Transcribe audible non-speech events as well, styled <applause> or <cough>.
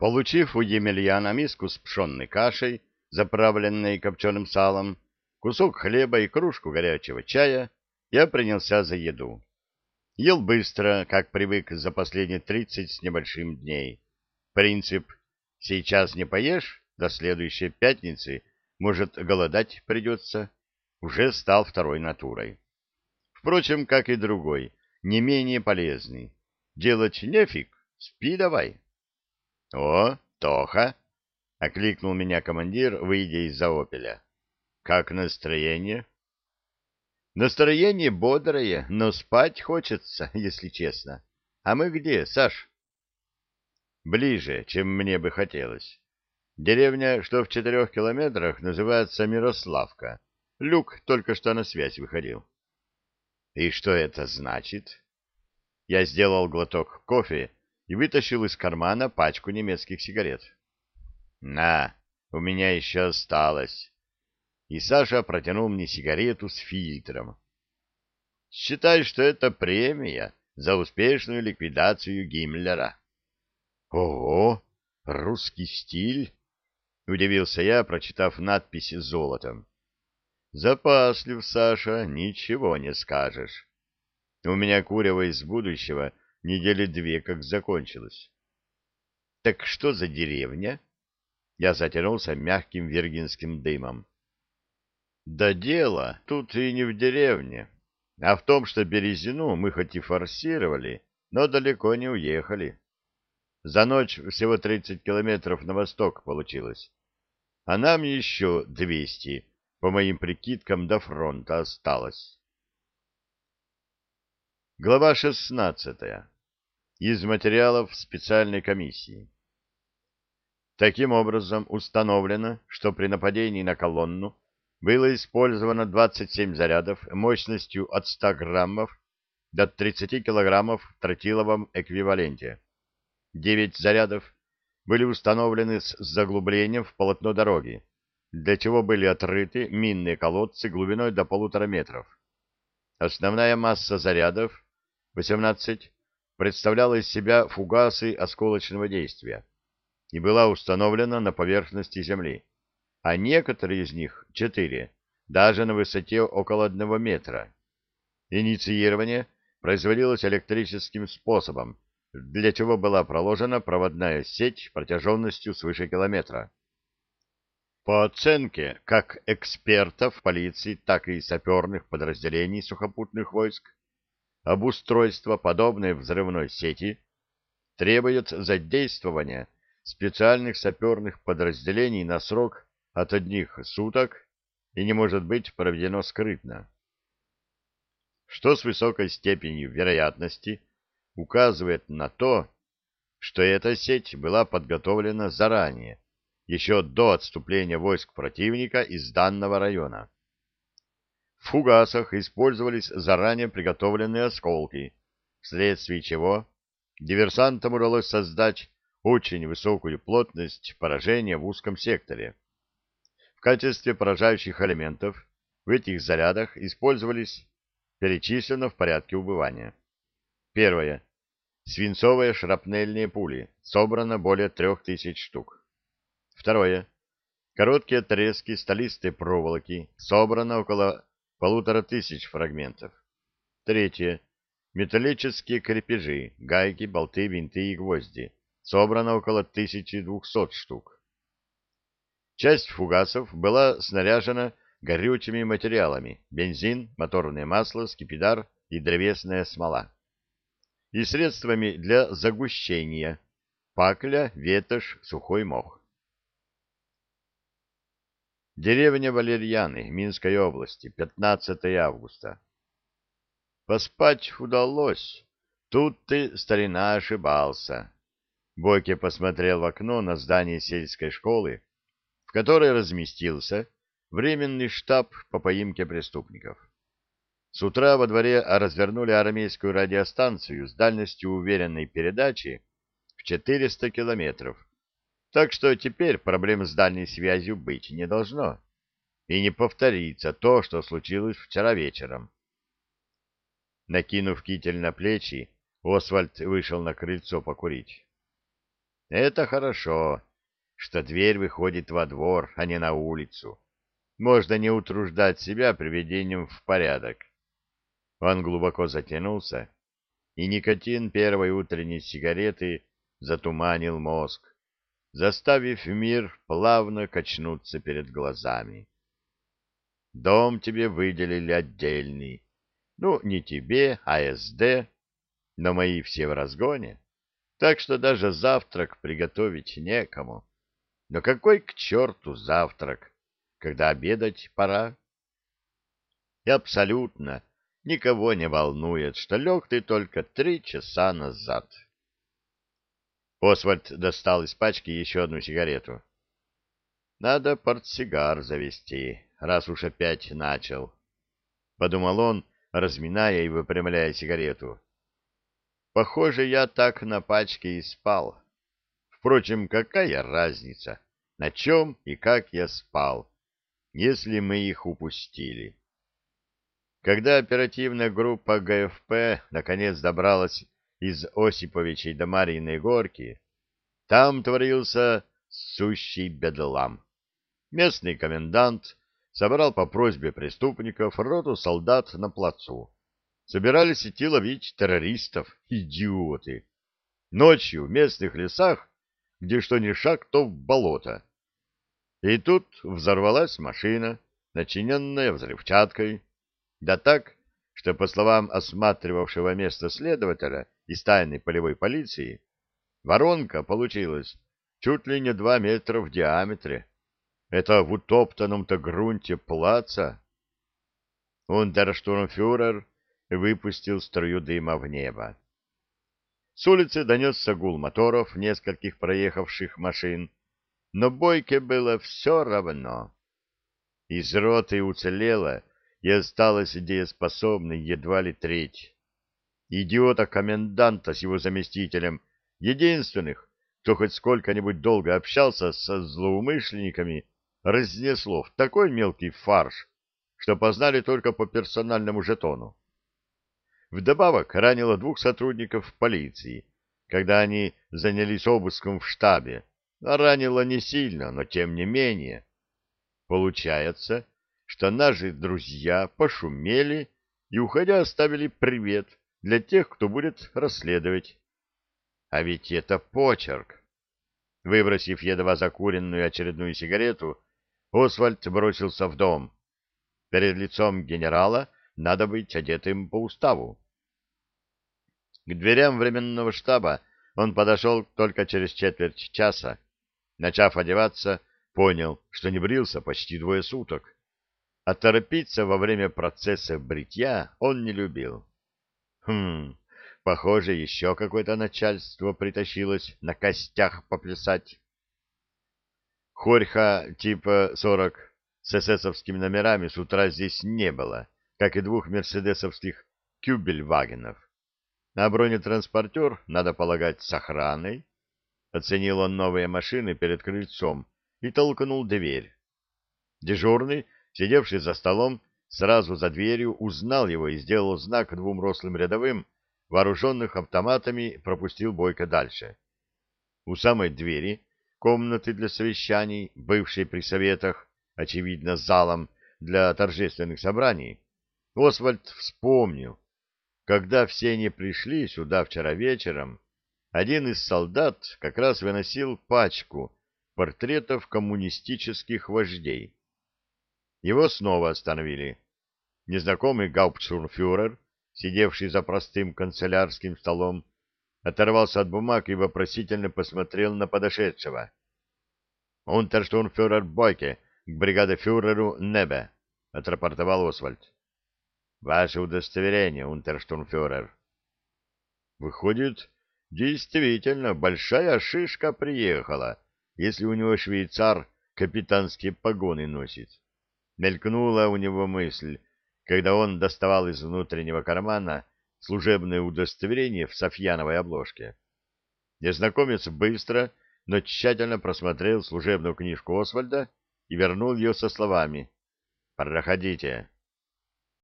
Получив у Емельяна миску с пшенной кашей, заправленной копченым салом, кусок хлеба и кружку горячего чая, я принялся за еду. Ел быстро, как привык за последние тридцать с небольшим дней. Принцип «сейчас не поешь, до следующей пятницы, может, голодать придется» уже стал второй натурой. Впрочем, как и другой, не менее полезный. Делать нефиг, спи давай. — О, Тоха! — окликнул меня командир, выйдя из-за опеля. — Как настроение? — Настроение бодрое, но спать хочется, <laughs> если честно. А мы где, Саш? — Ближе, чем мне бы хотелось. Деревня, что в четырех километрах, называется Мирославка. Люк только что на связь выходил. И что это значит? Я сделал глоток кофе и вытащил из кармана пачку немецких сигарет. На, у меня еще осталось. И Саша протянул мне сигарету с фильтром. Считай, что это премия за успешную ликвидацию Гиммлера. Ого, русский стиль! Удивился я, прочитав надпись золотом. Запаслив, Саша, ничего не скажешь. У меня курево из будущего недели две как закончилось. Так что за деревня? Я затянулся мягким виргинским дымом. Да дело тут и не в деревне, а в том, что Березину мы хоть и форсировали, но далеко не уехали. За ночь всего тридцать километров на восток получилось, а нам еще двести по моим прикидкам, до фронта осталось. Глава 16. Из материалов специальной комиссии. Таким образом, установлено, что при нападении на колонну было использовано 27 зарядов мощностью от 100 граммов до 30 килограммов в тротиловом эквиваленте. 9 зарядов были установлены с заглублением в полотно дороги, для чего были отрыты минные колодцы глубиной до полутора метров. Основная масса зарядов, 18, представляла из себя фугасы осколочного действия и была установлена на поверхности Земли, а некоторые из них, 4, даже на высоте около одного метра. Инициирование производилось электрическим способом, для чего была проложена проводная сеть протяженностью свыше километра. По оценке как экспертов полиции, так и саперных подразделений сухопутных войск, обустройство подобной взрывной сети требует задействования специальных саперных подразделений на срок от одних суток и не может быть проведено скрытно. Что с высокой степенью вероятности указывает на то, что эта сеть была подготовлена заранее, еще до отступления войск противника из данного района. В фугасах использовались заранее приготовленные осколки, вследствие чего диверсантам удалось создать очень высокую плотность поражения в узком секторе. В качестве поражающих элементов в этих зарядах использовались перечислено в порядке убывания. Первое. Свинцовые шрапнельные пули. Собрано более трех тысяч штук. Второе. Короткие отрезки столистой проволоки. Собрано около полутора тысяч фрагментов. Третье. Металлические крепежи, гайки, болты, винты и гвозди. Собрано около 1200 штук. Часть фугасов была снаряжена горючими материалами – бензин, моторное масло, скипидар и древесная смола. И средствами для загущения – пакля, ветошь, сухой мох. Деревня Валерьяны, Минской области, 15 августа. Поспать удалось. Тут ты, старина, ошибался. Бойке посмотрел в окно на здание сельской школы, в которой разместился временный штаб по поимке преступников. С утра во дворе развернули армейскую радиостанцию с дальностью уверенной передачи в 400 километров так что теперь проблем с дальней связью быть не должно. И не повторится то, что случилось вчера вечером. Накинув китель на плечи, Освальд вышел на крыльцо покурить. Это хорошо, что дверь выходит во двор, а не на улицу. Можно не утруждать себя приведением в порядок. Он глубоко затянулся, и никотин первой утренней сигареты затуманил мозг, заставив мир плавно качнуться перед глазами. Дом тебе выделили отдельный. Ну, не тебе, а СД, но мои все в разгоне, так что даже завтрак приготовить некому. Но какой к черту завтрак, когда обедать пора? И абсолютно никого не волнует, что лег ты только три часа назад. Освальд достал из пачки еще одну сигарету. Надо портсигар завести, раз уж опять начал. Подумал он, разминая и выпрямляя сигарету. Похоже, я так на пачке и спал. Впрочем, какая разница, на чем и как я спал, если мы их упустили? Когда оперативная группа ГФП наконец добралась из Осиповичей до Марьиной горки, там творился сущий бедлам. Местный комендант собрал по просьбе преступников роту солдат на плацу. Собирались идти ловить террористов, идиоты. Ночью в местных лесах, где что ни шаг, то в болото. И тут взорвалась машина, начиненная взрывчаткой. Да так, что, по словам осматривавшего место следователя из тайной полевой полиции, воронка получилась чуть ли не два метра в диаметре. Это в утоптанном-то грунте плаца. Унтерштурмфюрер выпустил струю дыма в небо. С улицы донесся гул моторов нескольких проехавших машин, но Бойке было все равно. Из роты уцелела и осталась дееспособной едва ли треть. Идиота-коменданта с его заместителем, единственных, кто хоть сколько-нибудь долго общался со злоумышленниками, разнесло в такой мелкий фарш, что познали только по персональному жетону. Вдобавок ранило двух сотрудников полиции, когда они занялись обыском в штабе. Ранило не сильно, но тем не менее. Получается, что наши друзья пошумели и, уходя, оставили привет для тех, кто будет расследовать. А ведь это почерк. Выбросив едва закуренную очередную сигарету, Освальд бросился в дом. Перед лицом генерала надо быть одетым по уставу. К дверям временного штаба он подошел только через четверть часа. Начав одеваться, понял, что не брился почти двое суток. А торопиться во время процесса бритья он не любил. Хм, похоже, еще какое-то начальство притащилось на костях поплясать. Хорьха типа 40 с эсэсовскими номерами с утра здесь не было, как и двух мерседесовских кюбельвагенов. А бронетранспортер, надо полагать, с охраной. Оценил он новые машины перед крыльцом и толкнул дверь. Дежурный, сидевший за столом, сразу за дверью узнал его и сделал знак двум рослым рядовым, вооруженных автоматами, пропустил Бойко дальше. У самой двери комнаты для совещаний, бывшей при советах, очевидно, залом для торжественных собраний, Освальд вспомнил, когда все они пришли сюда вчера вечером, один из солдат как раз выносил пачку портретов коммунистических вождей. Его снова остановили. Незнакомый гауптштурмфюрер, сидевший за простым канцелярским столом, оторвался от бумаг и вопросительно посмотрел на подошедшего. «Унтерштурмфюрер Бойке к бригадефюреру Небе», — отрапортовал Освальд. «Ваше удостоверение, унтерштурмфюрер». «Выходит, действительно, большая шишка приехала, если у него швейцар капитанские погоны носит». Мелькнула у него мысль, когда он доставал из внутреннего кармана служебное удостоверение в софьяновой обложке. Незнакомец быстро, но тщательно просмотрел служебную книжку Освальда и вернул ее со словами «Проходите».